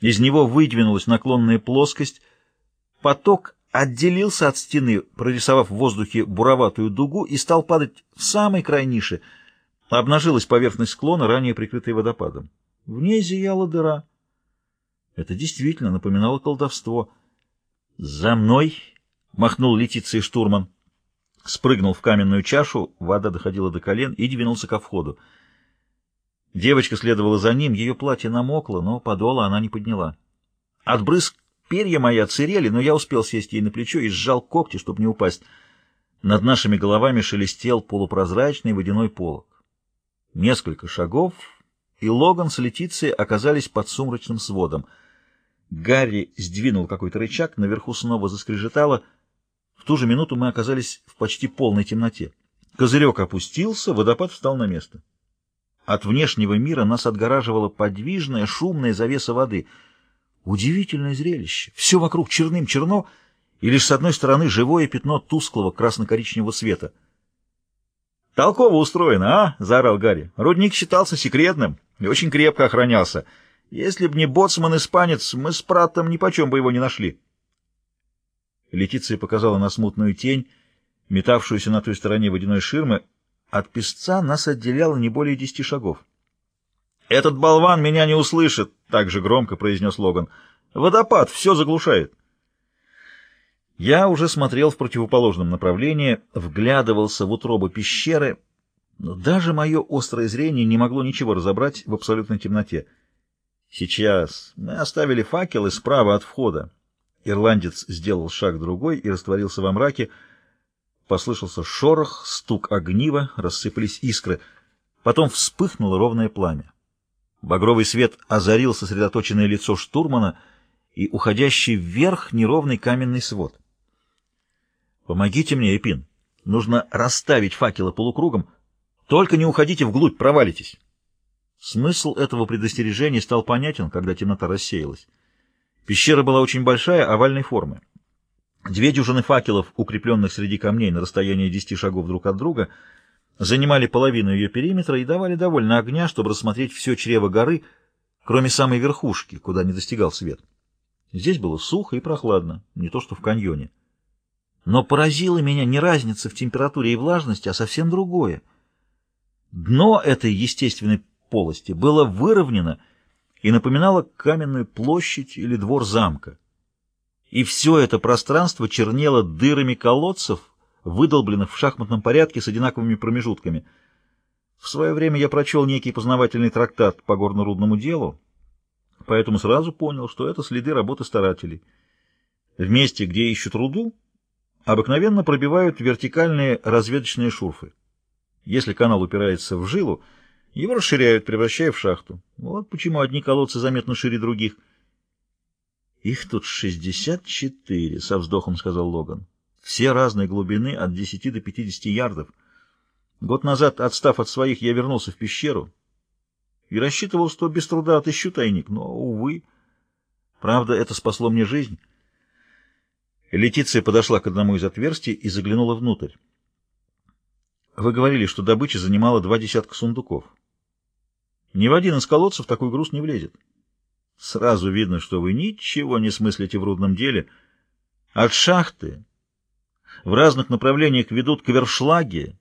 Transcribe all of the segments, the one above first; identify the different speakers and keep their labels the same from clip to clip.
Speaker 1: Из него выдвинулась наклонная плоскость, поток отделился от стены, прорисовав в воздухе буроватую дугу, и стал падать в самый край ниши. Обнажилась поверхность склона, ранее прикрытая водопадом. В ней зияла дыра. Это действительно напоминало колдовство. «За мной!» — махнул Летиция штурман. Спрыгнул в каменную чашу, вода доходила до колен, и двинулся ко входу. Девочка следовала за ним, ее платье намокло, но подола она не подняла. От брызг перья мои отсырели, но я успел сесть ей на плечо и сжал когти, чтобы не упасть. Над нашими головами шелестел полупрозрачный водяной полог. Несколько шагов, и Логан с Летицией оказались под сумрачным сводом. Гарри сдвинул какой-то рычаг, наверху снова заскрежетало. В ту же минуту мы оказались в почти полной темноте. Козырек опустился, водопад встал на место. От внешнего мира нас отгораживала подвижная, шумная завеса воды. Удивительное зрелище. Все вокруг черным-черно, и лишь с одной стороны живое пятно тусклого красно-коричневого света. «Толково устроено, а?» — заорал Гарри. «Рудник считался секретным и очень крепко охранялся. Если б не боцман-испанец, мы с Праттом нипочем бы его не нашли». Летиция показала на смутную тень, метавшуюся на той стороне водяной ширмы, от песца нас отделяло не более десяти шагов. «Этот болван меня не услышит!» — так же громко произнес Логан. «Водопад все заглушает!» Я уже смотрел в противоположном направлении, вглядывался в утробу пещеры, но даже мое острое зрение не могло ничего разобрать в абсолютной темноте. Сейчас мы оставили факелы справа от входа. Ирландец сделал шаг другой и растворился во мраке, Послышался шорох, стук огнива, рассыпались искры. Потом вспыхнуло ровное пламя. Багровый свет озарил сосредоточенное лицо штурмана и уходящий вверх неровный каменный свод. «Помогите мне, Эпин. Нужно расставить факелы полукругом. Только не уходите вглубь, провалитесь». Смысл этого предостережения стал понятен, когда темнота рассеялась. Пещера была очень большая, овальной формы. Две дюжины факелов, укрепленных среди камней на расстоянии десяти шагов друг от друга, занимали половину ее периметра и давали довольно огня, чтобы рассмотреть все чрево горы, кроме самой верхушки, куда не достигал свет. Здесь было сухо и прохладно, не то что в каньоне. Но поразила меня не разница в температуре и влажности, а совсем другое. Дно этой естественной полости было выровнено и напоминало каменную площадь или двор замка и все это пространство чернело дырами колодцев, выдолбленных в шахматном порядке с одинаковыми промежутками. В свое время я прочел некий познавательный трактат по горно-рудному делу, поэтому сразу понял, что это следы работы старателей. В месте, где ищут руду, обыкновенно пробивают вертикальные разведочные шурфы. Если канал упирается в жилу, его расширяют, превращая в шахту. Вот почему одни колодцы заметно шире других — «Их тут шестьдесят четыре», — со вздохом сказал Логан. «Все разной глубины, от десяти до пятидесяти ярдов. Год назад, отстав от своих, я вернулся в пещеру и рассчитывал, что без труда отыщу тайник, но, увы. Правда, это спасло мне жизнь». Летиция подошла к одному из отверстий и заглянула внутрь. «Вы говорили, что добыча занимала два десятка сундуков. Ни в один из колодцев такой груз не влезет». Сразу видно, что вы ничего не смыслите в рудном деле. От шахты в разных направлениях ведут квершлаги,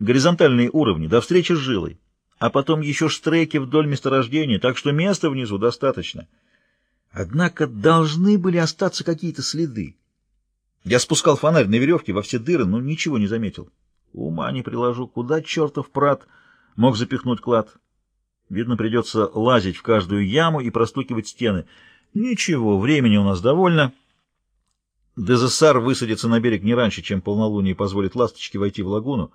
Speaker 1: горизонтальные уровни, до встречи с жилой, а потом еще штреки вдоль месторождения, так что места внизу достаточно. Однако должны были остаться какие-то следы. Я спускал фонарь на веревке во все дыры, но ничего не заметил. Ума не приложу, куда чертов прат мог запихнуть клад. Видно, придется лазить в каждую яму и простукивать стены. Ничего, времени у нас довольно. Дезессар высадится на берег не раньше, чем полнолуние позволит ласточке войти в лагуну.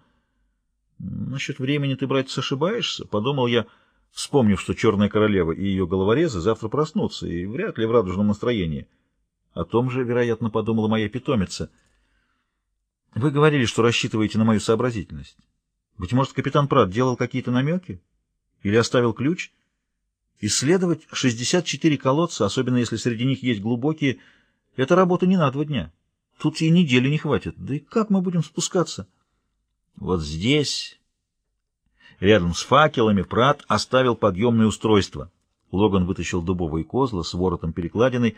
Speaker 1: Насчет времени ты, братец, ошибаешься, — подумал я, вспомнив, что Черная Королева и ее головорезы завтра проснутся, и вряд ли в радужном настроении. О том же, вероятно, подумала моя питомица. Вы говорили, что рассчитываете на мою сообразительность. Быть может, капитан Прат делал какие-то намеки? Или оставил ключ? Исследовать 64 колодца, особенно если среди них есть глубокие, это работа не на два дня. Тут и недели не хватит. Да и как мы будем спускаться? Вот здесь, рядом с факелами, Прат оставил подъемное устройство. Логан вытащил дубовые козлы с воротом перекладиной,